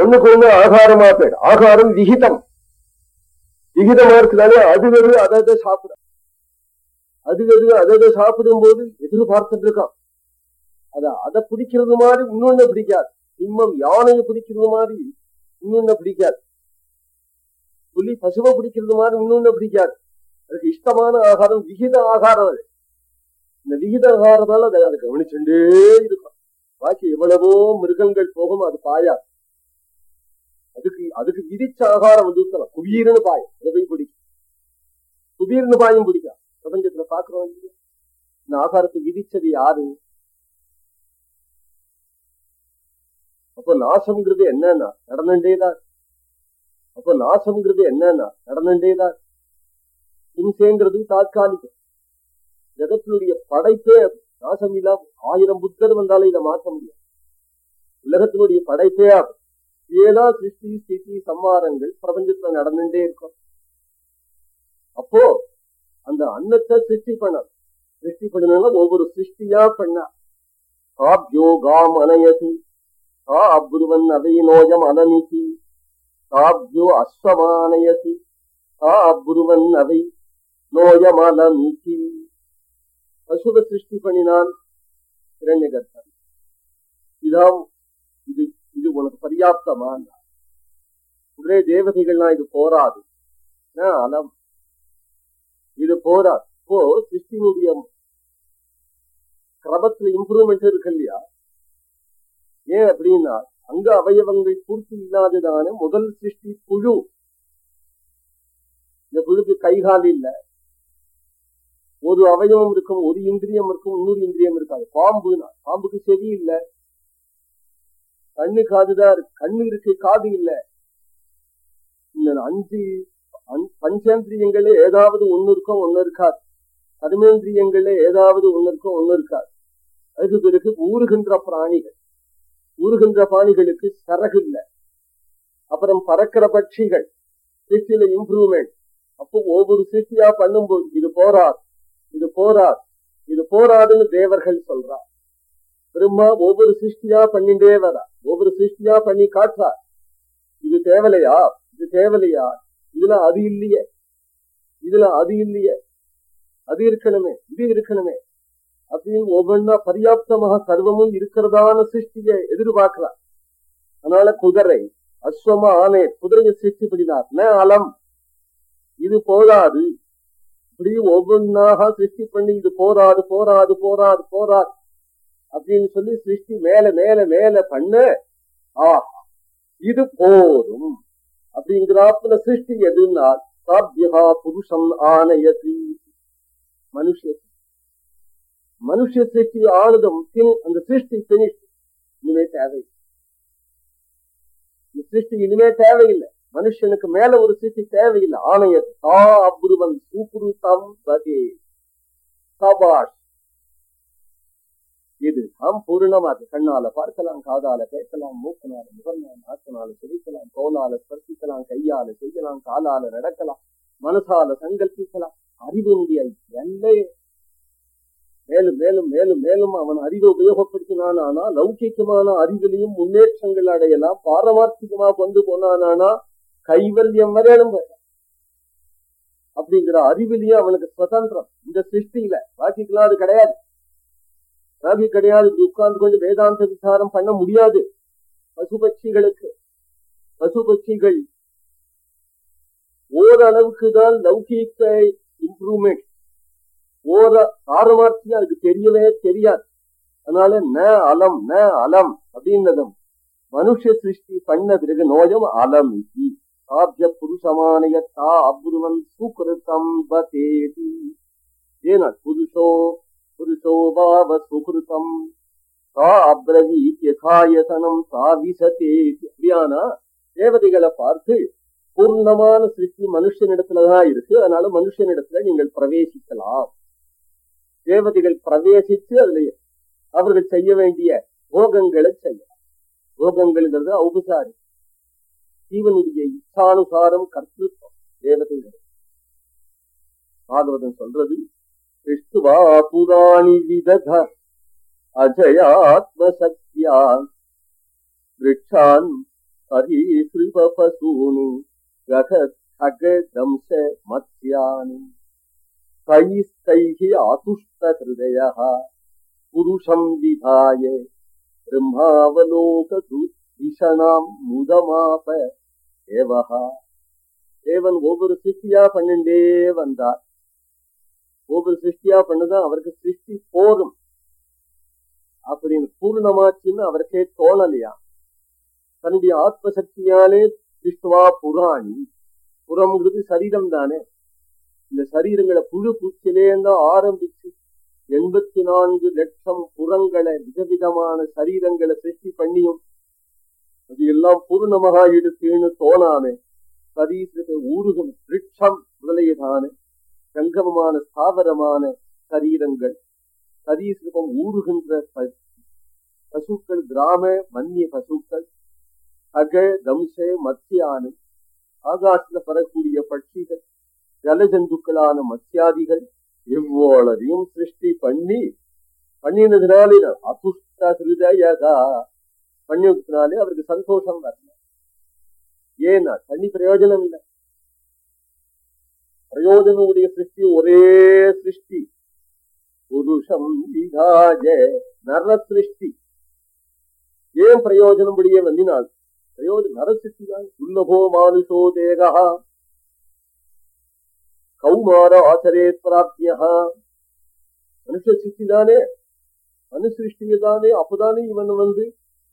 ஒண்ணுக்கு வந்து ஆகாரமா போயிடும் ஆகாரம் விகிதம் விகிதமா இருக்கிறாலே அது அது அதை சாப்பிட அது அது அதை சாப்பிடும் போது எதிர்பார்த்துட்டு இருக்கான் அத அதை பிடிக்கிறது மாதிரி இன்னொன்னு பிடிக்காது சிம்மம் யானையை பிடிக்கிறது மாதிரி இன்னொன்னு பிடிக்காது புலி பசுவை பிடிக்கிறது மாதிரி இன்னொன்னு பிடிக்காது அதுக்கு இஷ்டமான ஆகாரம் விகித ஆகாரம் அது இந்த விகித ஆகாரத்தால அதை அதை கவனிச்சுட்டே இருக்கும் பாக்கி எவ்வளவோ மிருகங்கள் போகும் அது பாயாது அதுக்கு அதுக்கு விதிச்ச ஆகாரம் வந்து ஊத்தலாம் குபீர்னு பாயம். அதை போய் பிடிக்கும் குபீர்னு பாயும் பிடிக்கும் பிரபஞ்சத்துல பாக்குறோம் இந்த ஆகாரத்தை விதிச்சது யாரு? அப்ப நாசம்ங்கிறது என்னன்னா நடந்துட்டேதான் அப்ப நாசம்ங்கிறது என்னன்னா நடந்துட்டேதான் ஹிம்சைங்கிறது தாக்காலிகம் ஜகத்தினுடைய படைப்பே நாசம் இல்லாம ஆயிரம் புத்தர் வந்தாலும் இதை மாற்ற முடியும் உலகத்தினுடைய படைப்பே ஆகும் ஏதா சிருஷ்டி ஸ்திதி சம்மாரங்கள் பிரபஞ்சத்துல நடந்துட்டே இருக்கும். அப்போ அந்த அன்னத்தை சிருஷ்டி பண்ண சிருஷ்டி பண்ணணும் ஒவ்வொரு சிருஷ்டியா பண்ண. காப்யோகாம் அனயது கா அப்ருவன் அவையினோயம் அனமிதி காப்யோ அஸ்வமானயதி கா அப்ருவன் அவை நோயம் அலமிதி பசுவை சிருஷ்டி பண்ணினான். இரண்யகர்த்தன். இதான் இது இது உனக்கு பர்யாப்தமா உடனே தேவதைகள்லாம் இது போராது. அலம்? இது போராது. இப்போ சிருஷ்டினுடைய கிரமத்துல இம்ப்ரூவ்மெண்ட் இருக்கு இல்லையா? ஏன் அப்படின்னா அங்க அவயவங்கள் பூர்த்தி இல்லாததான முதல் சிருஷ்டி புழு. இந்த புழுக்கு கைகால் இல்ல. ஒரு அவயவம் இருக்கும் ஒரு இந்திரியம் இருக்கும் இன்னொரு இந்திரியம் இருக்காது. பாம்புனா பாம்புக்கு செவி கண்ணு காதுதான் இருக்கு. கண்ணு இருக்கு காது இல்ல. இந்த அஞ்சு அஞ்- பஞ்சேந்திரியங்களே ஏதாவது ஒண்ணு இருக்கும் ஒண்ணு இருக்காது. கர்மேந்திரியங்களே ஏதாவது ஒண்ணு இருக்கும் ஒண்ணு இருக்காது. அதுக்கு பிறகு ஊறுகின்ற பிராணிகள். ஊறுகின்ற பிராணிகளுக்கு சரகு இல்ல. அப்புறம் பறக்கிற பட்சிகள். சிருஷ்டியில இம்ப்ரூவ்மெண்ட் அப்போ ஒவ்வொரு சிட்டியா பண்ணும்போது இது போராது இது போராது இது போராதுன்னு தேவர்கள் சொல்றார். பிரம்மா ஒவ்வொரு சிருஷ்டியா பண்ணிட்டே வரா ஒவ்வொரு சிருஷ்டியா பண்ணி காட்டுறார் இது தேவலையா? இது தேவலையா? இதுல அது இல்லையே. இதுல அது இல்லையே. அது இருக்கணுமே இது இருக்கணுமே. அப்படின்னு ஒவ்வொன்னா பர்யாப்தமாக சர்வமும் இருக்கிறதான சிருஷ்டியை எதிர்பார்க்கிறார். அதனால குதிரை அஸ்வம ஆனை குதிரையை சிருஷ்டி பண்ணினார் ந அலம். இது போதாது. இப்படி ஒவ்வொன்னாக சிருஷ்டி பண்ணி இது போராது போராது போராது போராது அப்படின்னு சொல்லி சிருஷ்டி மேல மேல மேல பண்ண ஆஹா இது போதும். அப்படிங்கிறாப்புல சிருஷ்டி எதுன்னா சாத்தியா புருஷம் ஆனயதி. மனுஷ மனுஷ சிருஷ்டி ஆனதும் அந்த சிருஷ்டி பினிஷ் இனிமே தேவை. இந்த சிருஷ்டி இனிமே தேவையில்லை. மனுஷனுக்கு மேல ஒரு சிருஷ்டி தேவையில்லை. ஆணைய தா அபுருவன் சூப்புரு தம் பதே சபாஷ் இது நாம் பூர்ணமாக கண்ணால பார்க்கலாம் காதால கேட்கலாம் மூக்கனால முகனால நாக்கனால செவிக்கலாம் தோலால ஸ்பர்சிக்கலாம் கையால செய்யலாம் காலால நடக்கலாம் மனசால சங்கல்பிக்கலாம். அறிவு எல்லை. மேலும் மேலும் மேலும் மேலும் அவன் அறிவை உபயோகப்படுத்தினானா லௌகிகமான அறிவிலையும் முன்னேற்றங்கள் அடையலாம் பாரமார்த்திகமா கொண்டு போனானா கைவல்யம் வரை போயிடலாம். அப்படிங்கிற அறிவிலையும் அவனுக்கு சுதந்திரம். இந்த சிருஷ்டியில பாக்கிக்கலாம் அது கிடையாது. ராகி கிடையாது இப்படி உட்கார்ந்து கொண்டு வேதாந்த விசாரம் பண்ண முடியாது. பசு பட்சிகளுக்கு பசு பட்சிகள் ஓரளவுக்கு தான் லௌகீக இம்ப்ரூவ்மெண்ட் ஓர பாரமார்த்தியம் அதுக்கு தெரியவே தெரியாது. அதனால ந அலம் ந அலம் அப்படின்னதும் மனுஷ சிருஷ்டி பண்ண பிறகு நோயம் அலம் இதி. ஆப்ஜ புருஷமானய தா அப்ருவன் சுகிருத்தம் பதேதி ஏன புருஷோ புருஷோ பாவ சுகிருத்தம் அப்ரவீத் யதாயதனம் தா விசதே அப்படியானா தேவதைகளை பார்த்து பூர்ணமான சிருஷ்டி மனுஷனிடத்துலதான் இருக்கு. அதனால மனுஷனிடத்துல நீங்கள் பிரவேசிக்கலாம். தேவதைகள் பிரவேசித்து அதுல அவர்கள் செய்ய வேண்டிய போகங்களை செய்யலாம். போகங்கள்ங்கிறது ஔபசாரி ஜீவனுடைய இச்சானுசாரம் கர்த்தத்துவம் தேவதைகள். பாகவதம் சொல்றது கிறிஸ்துவா புராணி விதத அஜயாத்ம சக்தியா விரக்ஷான் हरीसृपसूनि गतखगदंश मत्स्यानि तैस्तैः आतुष्टहृदयः पुरुषम् विधाय ब्रह्मावलोकदूषणाम् मुदमाप एवः தேவன் ஒவ்வொரு சிருஷ்டியா பண்ணிண்டே வந்தார் ஒவ்வொரு சிருஷ்டியா பண்ணதான் அவருக்கு சிருஷ்டி போதும். அப்படின்னு பூர்ணமாச்சுன்னு அவருக்கே தோணலையா? தன்னுடைய ஆத்ம சக்தியாலே திருஷ்டுவா புராணி புறம்ங்கிறது சரீரம் தானே. இந்த சரீரங்களை புழு பூச்சிலேருந்து ஆரம்பிச்சு எண்பத்தி நான்கு லட்சம் புறங்களை விதவிதமான சரீரங்களை சிருஷ்டி பண்ணியும் அது எல்லாம் பூர்ணமாக எடுத்துன்னு தோணாமே. சரீரத்தை ஊருகும் விருட்சம் முதலையதானே. சங்கமமான ஸ்தாவரமான சரீரங்கள். சரீசிரபம் ஊறுகின்ற பசுக்கள் கிராம மன்னிய பசுக்கள் அக தம்ச மத்தியானம் ஆகாசத்துல பரக்கூடிய பட்சிகள் ஜலஜந்துக்களான மத்தியாதிகள் இவ்வளவையும் சிருஷ்டி பண்ணி பண்ணினதுனாலே அபுஷ்ட ஹிருதயகா. பண்ணினதுனாலே அவருக்கு சந்தோஷம் வரல. ஏன்னா தண்ணி பிரயோஜனம் இல்லை. பிரயோஜனமுடைய சிருஷ்டி ஒரே சிருஷ்டி. புருஷம் விகாஜ நர சிருஷ்டி ஏன் பிரயோஜனம் படிய வந்தினால் பிரயோஜன நர சிருஷ்டி தான் துல்லபோ மானுஷோ தேகா. கௌமார ஆச்சரே பிராப்தியா மனுஷ சிருஷ்டி தானே மனுசிருஷ்டியை தானே அப்பதானே இவன் வந்து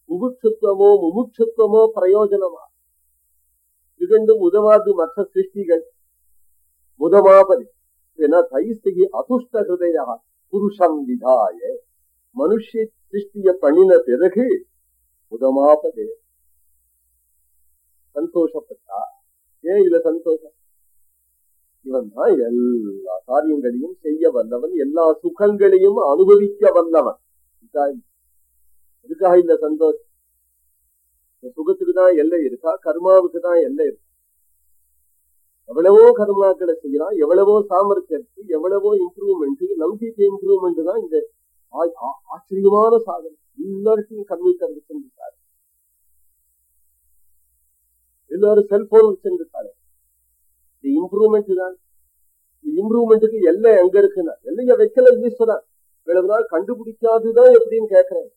முமுட்சத்துவமோ முமுட்சத்துவமோ பிரயோஜனமா? இரண்டும் உதவாது மற்ற சிருஷ்டிகள். முதமாபதி தைஸ்திகி அதுஷ்ட ஹிருதயா புருஷம் விதாய மனுஷ சிருஷ்டிய பண்ணின பிறகு முதமாபதே சந்தோஷப்பட்டா ஏன் இதுல சந்தோஷம் இவன் தான் எல்லா காரியங்களையும் செய்ய வல்லவன் எல்லா சுகங்களையும் அனுபவிக்க வல்லவன் இதுக்காக இந்த சந்தோஷம் சுகத்துக்கு தான் எல்லை இருக்கா கர்மாவுக்கு தான் எல்லை இருக்கா எவ்வளவோ கர்மாக்களை செய்யலாம் எவ்வளவோ சாமர்த்தியத்து எவ்வளவோ இம்ப்ரூவ்மெண்ட் நம்பிக்கை இம்ப்ரூவ்மெண்ட் தான் இந்த ஆச்சரியமான சாதனை. எல்லாருக்கும் கம்ப்யூட்டர் செஞ்சுட்டாரு எல்லாரும் செல்போன் செஞ்சுட்டாரு இது இம்ப்ரூவ்மெண்ட் தான். இம்ப்ரூவ்மெண்ட்டுக்கு எல்லை எங்க இருக்குன்னா எல்லைய வைக்கல ஈஸ்வரன் இவ்வளவு நாள் கண்டுபிடிக்காதுதான் எப்படின்னு கேக்குறேன்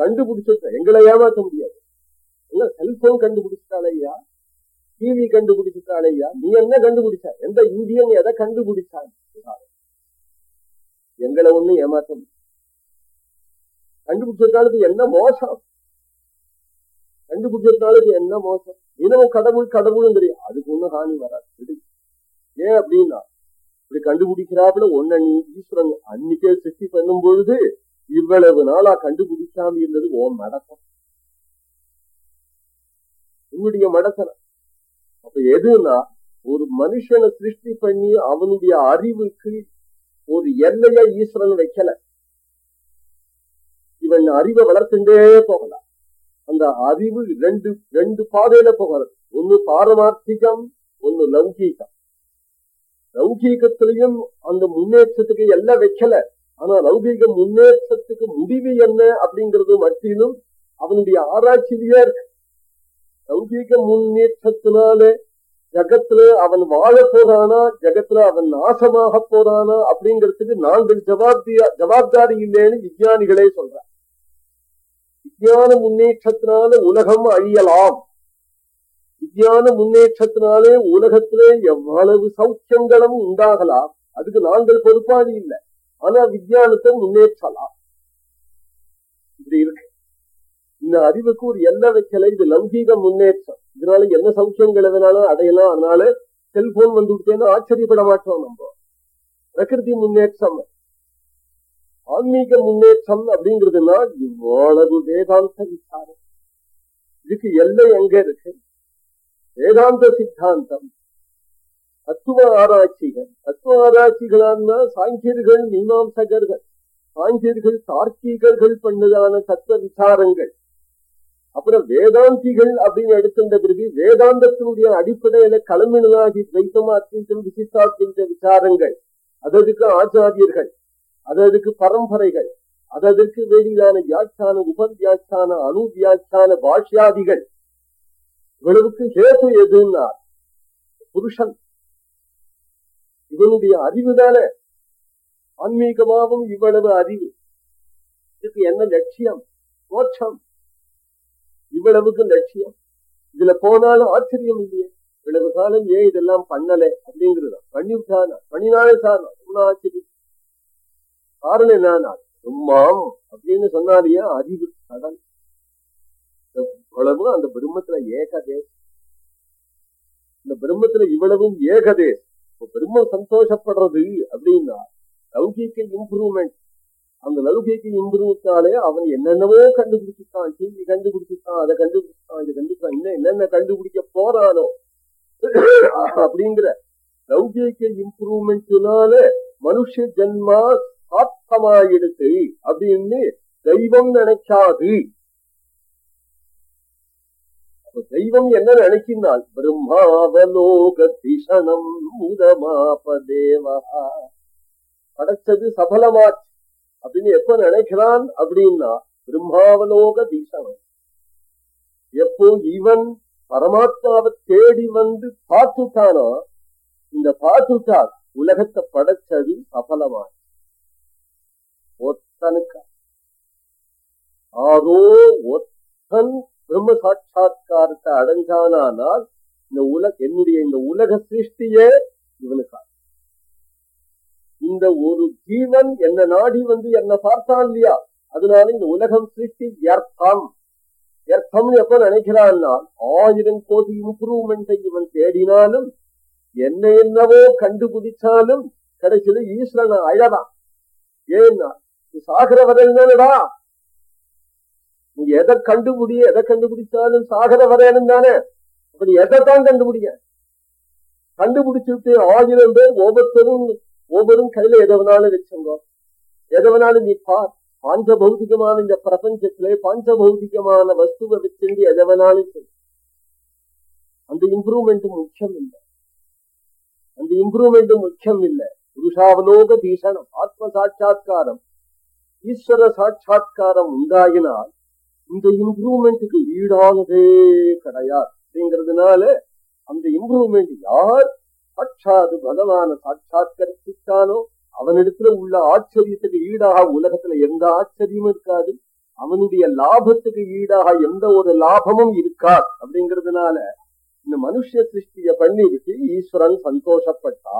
கண்டுபிடிச்சிருக்க எங்களை ஏமாற்ற முடியாது. என்ன செல்போன் கண்டுபிடிச்சிட்டாலையா டிவி கண்டுபிடிச்சிட்டாலையா நீ என்ன கண்டுபிடிச்ச? எந்த இந்தியன் எதை கண்டுபிடிச்சான்? எங்களை ஒண்ணு ஏமாத்த முடியும் என்ன மோசம்? கண்டுபிடிச்சதுனாலுக்கு என்ன மோசம்? தினமும் கடவுள் கடவுளும் தெரியும். அதுக்கு ஒண்ணும் ஹானி வராது. ஏன் அப்படின்னா இப்படி கண்டுபிடிக்கிறாப்புல ஒன்ன நீ ஈஸ்வரன் அன்னைக்கே சிருஷ்டி பண்ணும் பொழுது இவ்வளவு நாளா கண்டுபிடிக்காம இருந்தது ஓ மடக்கம். உங்களுடைய மடத்தனம் அப்ப எதுனா ஒரு மனுஷனை சிருஷ்டி பண்ணி அவனுடைய அறிவுக்கு ஒரு எல்லைய ஈஸ்வரன் வைக்கல. இவன் அறிவை வளர்த்துட்டே போகலாம் அந்த அறிவு ரெண்டு ரெண்டு பாதையில போகிறது ஒன்னு பாரமார்த்திகம் ஒன்னு லௌகீகம். லௌகீகத்திலையும் அந்த முன்னேற்றத்துக்கு எல்லாம் வைக்கல. ஆனா லௌகீக முன்னேற்றத்துக்கு முடிவு என்ன அப்படிங்கிறது மட்டும் அவனுடைய ஆராய்ச்சியிலேயே இருக்கு லௌகீக முன்னேற்றத்தினால ஜகத்துல அவன் வாழ போறானா ஜகத்துல அவன் நாசமாக போறானா அப்படிங்கறதுக்கு நாங்கள் ஜவாப்தியா ஜவாப்தாரி இல்லைன்னு விஜயானிகளே சொல்ற விஜயான முன்னேற்றத்தினால உலகம் அழியலாம். விஜயான முன்னேற்றத்தினாலே உலகத்திலே எவ்வளவு சௌக்கியங்களும் உண்டாகலாம். அதுக்கு நாங்கள் பொறுப்பாளி இல்லை. ஆனா விஜயானத்தை முன்னேற்றலாம். இப்படி இருக்கு. இந்த அறிவுக்கு ஒரு எல்லை வைக்கல? இது லௌகீக முன்னேற்றம். இதனால என்ன சௌக்கியங்கள் எதனாலும் அடையலாம் அதனால செல்போன் வந்து விட்டேன்னு ஆச்சரியப்பட மாட்டோம் நம்ம. பிரகிருதி முன்னேற்றம். ஆன்மீக முன்னேற்றம் அப்படிங்கிறதுனா இவ்வளவு வேதாந்த விசாரம். இதுக்கு எல்லை எங்க இருக்கு? வேதாந்த சித்தாந்தம். தத்துவ ஆராய்ச்சிகள். தத்துவ ஆராய்ச்சிகளான்னா சாங்கியர்கள் மீமாம்சகர்கள். சாங்கியர்கள் தார்க்கீகர்கள் பண்ணதான தத்துவ விசாரங்கள். அப்புறம் வேதாந்திகள் அப்படின்னு எடுத்துட்ட பிறகு வேதாந்தத்தினுடைய அடிப்படையில களமினதாகி துவைத்தமாத்மீகம் விசிஷ்டாத்மீக விசாரங்கள் அததுக்கு ஆச்சாரியர்கள் அததுக்கு பரம்பரைகள் அதற்கு வெளியிலான வியாக்கியான அணு அணுவியாக்கியான பாஷ்யாதிகள். இவ்வளவுக்கு ஹேது எதுன்னா புருஷன். இவனுடைய அறிவுதான ஆன்மீகமாகவும் இவ்வளவு அறிவு. இதுக்கு என்ன லட்சியம் மோட்சம்? இவ்வளவுக்கு லட்சியம். இதுல போனாலும் ஆச்சரியம் இல்லையே. இவ்வளவு காலம் ஏன் இதெல்லாம் பண்ணல அப்படிங்கிறது. பண்ணிவிட்டானா? பண்ணினாலே சார் ஆச்சரியம். காரணம் என்னன்னா சும்மா அப்படின்னு சொன்னாலேயே அறிவு கடல் இவ்வளவு அந்த பிரம்மத்துல ஏகதேசம் இந்த பிரம்மத்துல இவ்வளவும் ஏகதேசம் பிரம்மம் சந்தோஷப்படுறது அப்படின்னா லௌகிக்க இம்ப்ரூவ்மெண்ட் அந்த லௌகிக்க இம்ப்ரூவ்னாலே அவன் என்னென்னவோ கண்டுபிடிச்சிட்டான் டிவி கண்டுபிடிச்சிட்டான் அதை கண்டுபிடிச்சிட்டான் இதை கண்டுபிடிச்சான் இன்னும் என்னென்ன கண்டுபிடிக்க போறானோ. அப்படிங்கிற லௌகிக இம்ப்ரூவ்மெண்ட்னால மனுஷ ஜென்மா சாத்தமாயிடுத்து அப்படின்னு தெய்வம் நினைக்காது. தெய்வம் என்ன நினைக்கின்றால் பிரம்மாவலோக திஷணம் முதமாபதேவா படைச்சது சபலமாச்சு. அப்படின்னு எப்ப நினைக்கிறான் அப்படின்னா பிரம்மாவலோக தீசனம் எப்போ இவன் பரமாத்மாவை தேடி வந்து பார்த்துட்டானோ இந்த பார்த்துட்டா உலகத்தை படைச்சது சபலமா ஒத்தனுக்கு? ஆரோ ஒத்தன் பிரம்ம சாட்சா்காரத்தை அடைஞ்சானால் இந்த உலக என்னுடைய இந்த உலக சிருஷ்டியே இவனுக்கா? இந்த ஒரு ஜீவன் என்ன நாடி வந்து என்ன பார்த்தான் இல்லையா? அதனால இந்த உலகம் சிருஷ்டி வியர்த்தம். வியர்த்தம்னு எப்ப நினைக்கிறான்னா ஆயிரம் கோடி இம்ப்ரூவ்மெண்ட்டை இவன் தேடினாலும் என்ன என்னவோ கண்டுபிடிச்சாலும் கடைசியில ஈஸ்வரன் அழதான் ஏன்னா சாகர வரேன்டா நீ எதை கண்டுபிடி எதை கண்டுபிடிச்சாலும் சாகர வரையணும் தானே. அப்படி எதைத்தான் கண்டுபிடிக்க? கண்டுபிடிச்சுட்டு ஆயிரம் பேர் ஒவ்வொருத்தரும் ஒவ்வொரு கையில எதவனாலும் வச்சுங்கோ. எதவனாலும் நீ பார். பாஞ்ச பௌதிகமான இந்த பிரபஞ்சத்திலே பாஞ்ச பௌதிகமான வஸ்துவை வச்சிருந்து எதவனாலும் அந்த இம்ப்ரூவ்மெண்ட் முக்கியம் இல்லை அந்த இம்ப்ரூவ்மெண்ட் முக்கியம் இல்லை புருஷாவலோக தீஷணம் ஆத்ம சாட்சா்காரம் ஈஸ்வர சாட்சா்காரம் உண்டாயினால் இந்த இம்ப்ரூவ்மெண்ட்டுக்கு ஈடானதே கிடையாது. அப்படிங்கிறதுனால அந்த இம்ப்ரூவ்மெண்ட் யார் சாட்சாது பகவான சாட்சாத்கரிச்சுட்டானோ அவனிடத்துல உள்ள ஆச்சரியத்துக்கு ஈடாக உலகத்துல எந்த ஆச்சரியமும் இருக்காது. அவனுடைய லாபத்துக்கு ஈடாக எந்த ஒரு லாபமும் இருக்காது. அப்படிங்கறதுனால இந்த மனுஷ சிருஷ்டிய பண்ணிவிட்டு ஈஸ்வரன் சந்தோஷப்பட்டா.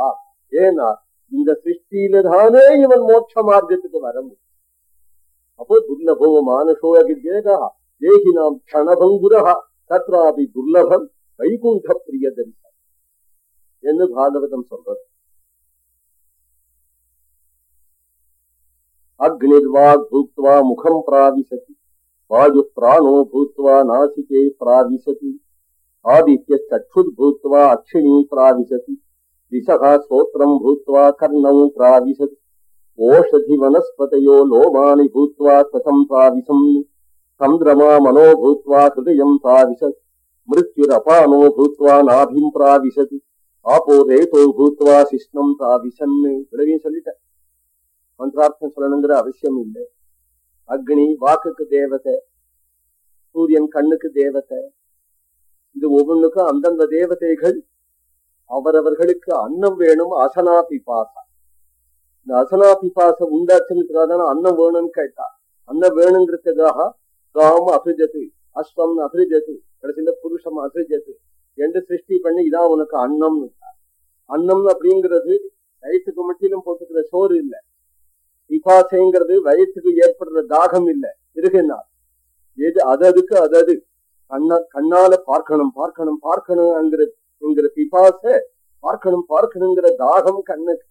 ஏன்னா இந்த சிருஷ்டியில தானே இவன் மோட்ச மார்க்கத்துக்கு வர முடியும். அப்போ துர்லபோ மானசோகி தேகா தேகி நாம் க்ஷணபங்குரா தத்ராபி துர்லபம் வைகுண்ட பிரிய தரிசனம் என்று பாகவதம் சொல்றது. அக்னிர்வாக் பூத்வா முகம் பிராவிசதி வாயு பிராணோ பூத்வா நாசிகே பிராவிசதி ஆதித்ய சற்றுத் பூத்வா அக்ஷிணி பிராவிசதி திசகா ஸ்தோத்திரம் பூத்வா கர்ணம் பிராவிசதி ஓஷதி வனஸ்பதையோ லோமானி பூத்வா கசம் பிராவிசம் சந்திரமா மனோ பூத்வா ஹிருதயம் பிராவிசத் மிருத்யுரபானோ பூத்வா நாபிம் பிராவிசதி ஆபோதே தோ பூத்வா சிஷ்ணம் தா விசன்னு விடவே சொல்லிட்டேன். மந்திரார்த்தம் சொல்லணுங்கிற அவசியம் இல்லை அக்னி வாக்குக்கு தேவதை சூரியன் கண்ணுக்கு தேவதை இது ஒவ்வொன்றுக்கும் அந்தந்த தேவதைகள் அவரவர்களுக்கு அன்னம் வேணும் அசனா பிபாசா இந்த அசனா பிபாச உண்டாச்சுங்கிறதுக்காக அன்னம் வேணும்னு கேட்டா. அன்னம் வேணுங்கிறதுக்காக காம் அபிஜத்து அஸ்வம் அபிஜத்து கடைசியில புருஷம் அபிஜத்து என்று சிருஷ்டி பண்ணி இதான் உனக்கு அன்னம்னு அன்னம் அப்படிங்கிறது வயசுக்கு மட்டிலும் போட்டுக்கிற சோறு இல்லை. பிபாசைங்கிறது வயசுக்கு ஏற்படுற தாகம் இல்லை. இருக்குன்னா எது அததுக்கு அதது கண்ணா கண்ணால பார்க்கணும் பார்க்கணும் பார்க்கணுங்கிற என்கிற பிபாச பார்க்கணும் பார்க்கணுங்கிற தாகம் கண்ணுக்கு.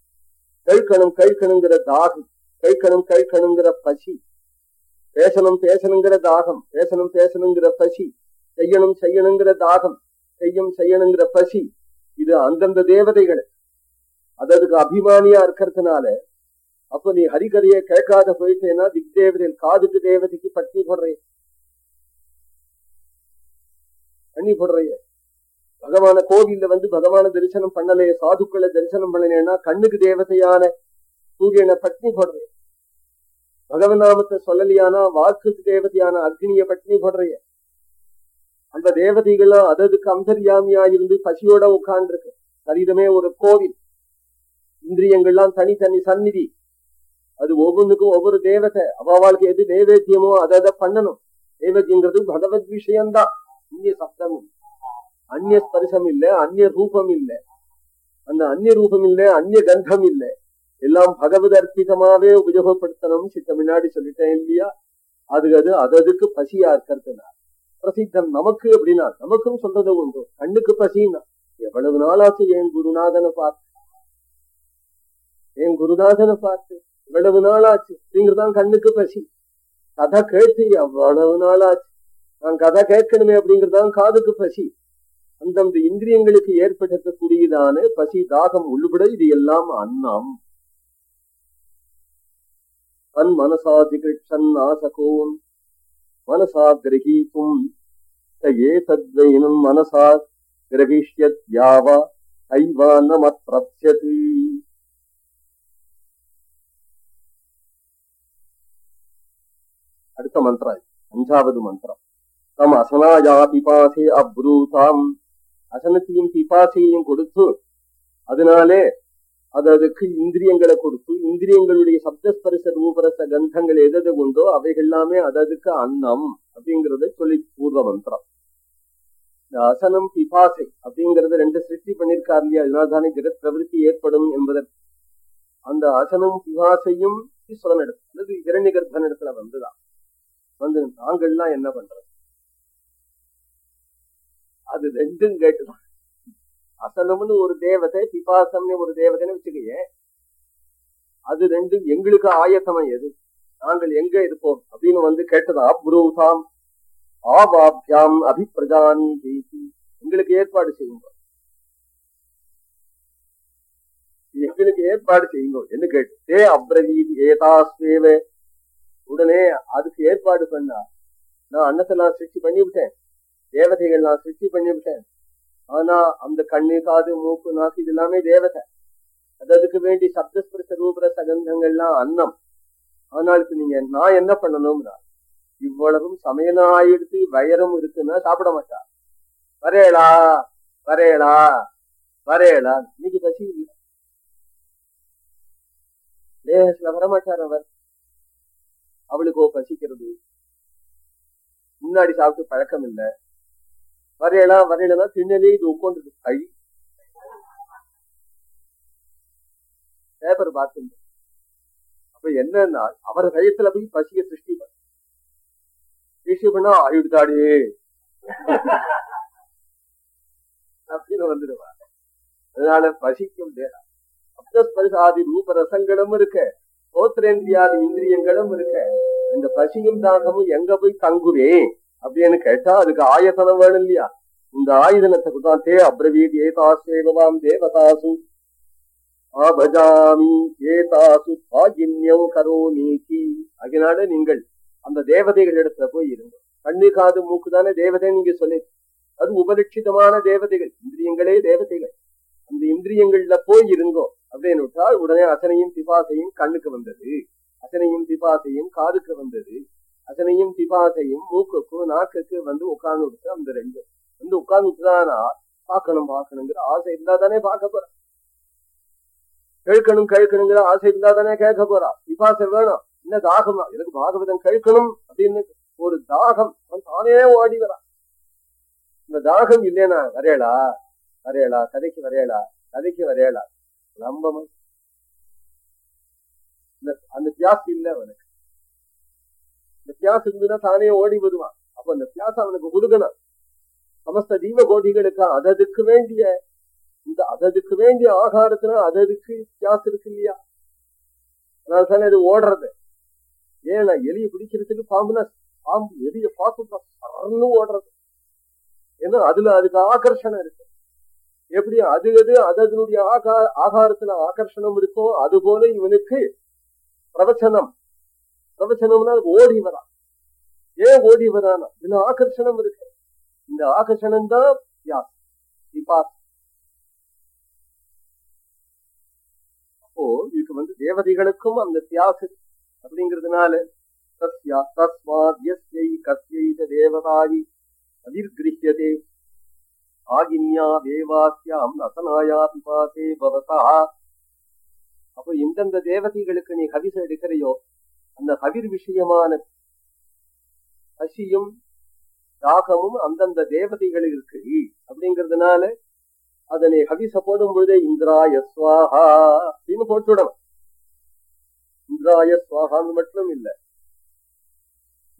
கேட்கணும் கேட்கணுங்கிற தாகம். கேட்கணும் கேட்கணுங்கிற பசி. பேசணும் பேசணுங்கிற தாகம். பேசணும் பேசணுங்கிற பசி. செய்யணும் செய்யணுங்கிற தாகம். செய்யும் செய்யணுங்கிற பசி இது அந்தந்த தேவதைகள் அதற்கு அபிமானியா இருக்கிறதுனால அப்ப நீ ஹரிகதையை கேட்காத போயிட்டேன்னா திக் தேவதையில் காதுக்கு தேவதைக்கு பட்டி போடுறேன். பண்ணி போடுறைய பகவான கோவில்ல வந்து பகவான தரிசனம் பண்ணலையே சாதுக்களை தரிசனம் பண்ணலேன்னா கண்ணுக்கு தேவதையான சூரியனை பட்னி போடுறேன். பகவநாமத்தை சொல்லலையானா வாக்கு தேவதையான அக்னிய பட்னி போடுறைய அந்த தேவதைகளும் அததுக்கு அந்தர்யாமியா இருந்து பசியோட உட்கார்ந்துருக்கு. சரீரமே ஒரு கோவில். இந்திரியங்கள்லாம் தனித்தனி சந்நிதி. அது ஒவ்வொன்றுக்கும் ஒவ்வொரு தேவதை. அவாவாளுக்கு எது நைவேத்தியமோ அதை அதை பண்ணணும். நைவேத்தியங்கிறது பகவத் விஷயம்தான். அந்நிய சப்தம் அந்நிய ஸ்பரிசம் இல்ல அந்நிய ரூபம் இல்ல. அந்த அந்நிய ரூபம் இல்ல அந்நிய கந்தம் இல்ல. எல்லாம் பகவத் அர்ப்பிதமாவே உபயோகப்படுத்தணும் சித்த முன்னாடி சொல்லிட்டேன் இல்லையா? அது அது அததுக்கு பசியா இருக்கிறதுனா பிரசித்தம் நமக்கு அப்படின்னா நமக்கும் சொல்றது உண்டு. கண்ணுக்கு பசின்னா எவ்வளவு நாளாச்சு என் குருநாதனை பார்த்து? என் குருநாதனை பார்த்து? இவ்வளவு நாளாச்சு அப்படிங்கறதான் கண்ணுக்கு பசி. கதை கேட்டு எவ்வளவு நாளாச்சு நான் கதை கேட்கணுமே அப்படிங்கறதான் காதுக்கு பசி. அந்தந்த இந்திரியங்களுக்கு ஏற்பட்டிருக்கக்கூடியதான பசி தாகம் உள்ளுபட இது எல்லாம் அன்னம். தன் மனசாதிகிருஷன் ஆசகோன் மனசா கிரகீத்தும் ஏ மனசா கிரகிஷ்யத் யாவா ஐவானமத்ரப்ஸ்யதி. அடுத்த மந்திரம் அஞ்சாவது மந்திரம். தம் அசனாயா பிபாசே அப்ரூதாம். அசனத்தையும் பிபாசையும் கொடுத்து அதனாலே அது அதுக்கு இந்திரியங்களை கொடுத்து இந்திரியங்களுடைய சப்தஸ்பரிச ரூபரச கந்தங்கள் எதது உண்டோ அவைகள் எல்லாமே அததுக்கு அன்னம் அப்படிங்கறத சொல்லி பூர்வ மந்திரம். இந்த அசனம் பிபாசை அப்படிங்கறத ரெண்டு சிருஷ்டி பண்ணிருக்காரு இல்லையா? அதனால்தானே ஜெகத் பிரவருத்தி ஏற்படும் என்பதற்கு அந்த அசனம் பிபாசையும் ஈஸ்வரன் இடத்துல அல்லது இரண்டு கர்ப்பன் இடத்துல வந்துதான். வந்து நாங்கள்லாம் என்ன பண்றது? அது ரெண்டும் கேட்டுதான். அசலம்னு ஒரு தேவதை பிபாசம்னு ஒரு தேவதைன்னு வச்சுக்கையே அது ரெண்டும் எங்களுக்கு ஆயத்தமம் எது? நாங்கள் எங்க இருப்போம்? அப்படின்னு வந்து கேட்டதா புரூசாம். ஆவாபியாம் அபிப்பிரஜானி ஜெயிசி எங்களுக்கு ஏற்பாடு செய்யுங்க. எங்களுக்கு ஏற்பாடு செய்யுங்க என்ன கேட்டு தே அப்ரவீதி ஏதாஸ்வேவ. உடனே அதுக்கு ஏற்பாடு பண்ணா நான் அன்னத்தெல்லாம் சிருஷ்டி பண்ணி விட்டேன் தேவதைகள்லாம் சிருஷ்டி பண்ணி விட்டேன் ஆனா அந்த கண்ணு காது மூக்கு நாக்கு இது எல்லாமே தேவதை. அது அதுக்கு வேண்டி சப்தஸ்பிரச ரூபர சகந்தங்கள்லாம் அன்னம். ஆனாலுக்கு நீங்க நான் என்ன பண்ணணும்னா இவ்வளவும் சமையலாயிடுத்து வயரும் இருக்குன்னா சாப்பிட மாட்டா. வரையலா வரையலா வரையலா. இன்னைக்கு பசி இல்லை. லேசில வரமாட்டார் அவர். அவளுக்கோ பசிக்கிறது. முன்னாடி சாப்பிட்டு பழக்கம் இல்லை. வரையலாம் வரையலாம் திண்ணலே இது உட்காந்துட்டு கை. பேப்பர் பார்த்து அப்ப என்னன்னா அவர் கையத்துல போய் பசிய சிருஷ்டி பண்ண. சிருஷ்டி பண்ணா ஆயுடுதாடே. அப்படின்னு வந்துடுவா. அதனால பசிக்கும் அப்தஸ்பரிசாதி ரூப ரசங்களும் இருக்க கோத்திரேந்திரியாதி இந்திரியங்களும் இருக்க இந்த பசியும் தாகமும் எங்க போய் தங்குவேன் அப்படின்னு கேட்டா அதுக்கு ஆயத்தனம் வேணும் இல்லையா இந்த ஆயுதனத்துக்கு தான் தே அப்ரவீத் ஏதாசேவாம் தேவதாசு. ஆபஜாமி ஏதாசு பாகின்யம் கரோமீதி அதனால நீங்கள் அந்த தேவதைகள் இடத்துல போய் இருங்க. கண்ணு காது மூக்கு தானே தேவதை நீங்க சொல்லி அது உபலட்சிதமான தேவதைகள் இந்திரியங்களே தேவதைகள். அந்த இந்திரியங்கள்ல போய் இருங்கோ அப்படின்னு விட்டால் உடனே அசனையும் பிபாசையும் கண்ணுக்கு வந்தது. அசனையும் பிபாசையும் காதுக்கு வந்தது. அசனையும் பிபாசையும் மூக்குக்கு நாக்குக்கு வந்து உட்கார்ந்து விட்டு அந்த ரெண்டும் வந்து உட்கார்ந்து விட்டுதானா பார்க்கணும் பார்க்கணுங்கிற ஆசை இருந்தா தானே பார்க்க போறா. கேட்கணும் கேட்கணுங்கிற ஆசை இருந்தா தானே கேட்க போறா. பிபாசை வேணும். என்ன தாகமா? எனக்கு பாகவதம் கேட்கணும் அப்படின்னு ஒரு தாகம். அவன் தானே ஓடி வரா. இந்த தாகம் இல்லைனா வரையலா? வரையலா? கதைக்கு வரையலா? கதைக்கு வரையலா? நம்ப அந்த ஜாஸ்தி இல்ல அவனுக்கு. வித்தியாசம் இருந்துன்னா தானே ஓடி வருவான். அப்ப அந்த தியாசு அவனுக்கு கொடுக்கணும். சமஸ்த ஜீவ கோடிகளுக்கு அததுக்கு வேண்டிய இந்த அததுக்கு வேண்டிய ஆகாரத்துல அததுக்கு வித்தியாசம் இருக்கு இல்லையா? அதனால தானே அது ஓடுறது. ஏன்னா எலிய பிடிக்கிறதுக்கு பாம்புனா பாம்பு எலிய பார்த்து ஓடுறது. ஏன்னா அதுல அதுக்கு ஆகர்ஷணம் இருக்கு. எப்படி? அது அது அதனுடைய ஆகாரத்துல ஆகர்ஷணம் இருக்கோ அது போல இவனுக்கு பிரவச்சனம். பிரவச்சனம்னா ஓடி வரான் ஏன் ஓடி வரானா இதுல ஆகர்ஷணம் இருக்கு இந்த ஆகர்ஷணம் தான் யார் இப்பா அப்போ இதுக்கு வந்து தேவதைகளுக்கும் அந்த தியாசு அப்படிங்கிறதுனால தஸ்யா தஸ்மாத் யஸ்யை கஸ்யை தேவதாயி அவிர்கிருஹ்யதே ஆகின்யா தேவாஸ்யாம் ரசனாயா பிபாசே பவசா அப்போ எந்தெந்த தேவதைகளுக்கு நீ ஹவிச எடுக்கிறையோ அந்த ஹவிர் விஷயமான பசியும் தாகமும் அந்தந்த தேவதைகள் இருக்கு அப்படிங்கிறதுனால அதனை ஹவிச போடும் பொழுதே இந்திராய சுவாஹா அப்படின்னு போட்டுடணும் இந்திராய சுவாகான்னு மட்டும் இல்ல.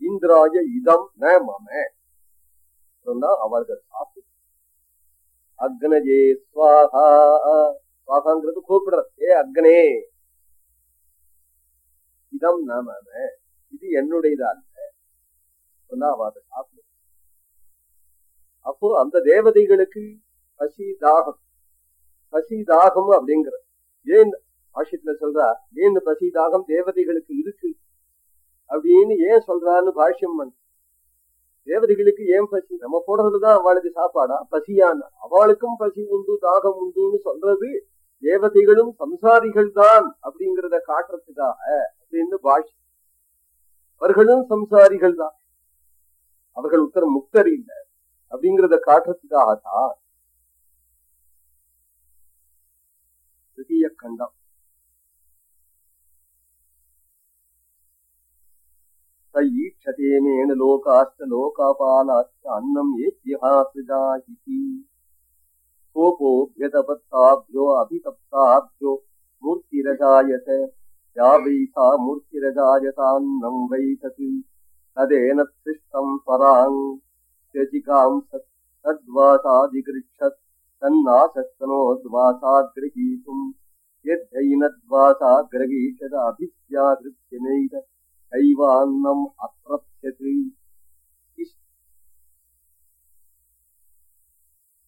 இந்திராய இதம் ந மம. சொன்னா அவர்கள் சாப்பிடு அக்னஜே சுவாகா சுவாகாங்கிறது கூப்பிடுறது. ஏ அக்னே. இதம் ந இது என்னுடையதா இல்ல சொன்னா அவ அதை சாப்பிடு அப்போ அந்த தேவதைகளுக்கு பசி தாகம் பசி தாகம் அப்படிங்கிற ஏன் பாஷ்யத்துல சொல்றா ஏன் இந்த பசி தாகம் தேவதைகளுக்கு இருக்கு? அப்படின்னு ஏன் சொல்றான்னு பாஷ்யம் பண்ண. தேவதைகளுக்கு ஏன் பசி? நம்ம போடுறதுதான் அவளுக்கு சாப்பாடா? பசியான அவளுக்கும் பசி உண்டு தாகம் உண்டுன்னு சொல்றது தேவதைகளும் சம்சாரிகள் தான் அப்படிங்கிறத காட்டுறதுக்காக அப்படின்னு பாஷ். அவர்களும் சம்சாரிகள் தான் அவர்கள் உத்தரம் முக்தர் இல்லை அப்படிங்கிறத காட்டுறதுக்காகத்தான். திருத்திய கண்டம் ஈட்சதேமேன லோகாஸ்த லோகாபாலாஸ்த அன்னம் ஏத்யஹாசிதாஹிதி கோபோபியதபத்தாப்யோ அபிதப்தாப்யோ மூர்த்திரஜாயத யா வை சா மூர்த்திரஜாயதான்னம் வை தத் ததேன சிஷ்டம் பராங் त्यजिकां तद्वासादिगृच्छत् तन्नाशक्तनोद्वासात् गृहीतुम् यद्धैनद्वासा ग्रहीषद अभित्याकृत्यनैव हैवान्नम् अप्रप्स्यति